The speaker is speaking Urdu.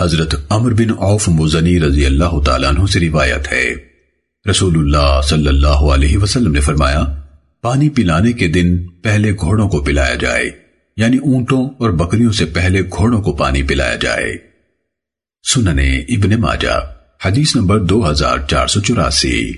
حضرت عمر بن عوف مزنی رضی اللہ تعالیٰ عنہ سے روایت ہے۔ رسول اللہ صلی اللہ علیہ وسلم نے فرمایا، پانی پلانے کے دن پہلے گھوڑوں کو پلایا جائے یعنی اونٹوں اور بکریوں سے پہلے گھوڑوں کو پانی پلایا جائے۔ سننے ابن ماجہ، حدیث نمبر دو ہزار چار سو چوراسی۔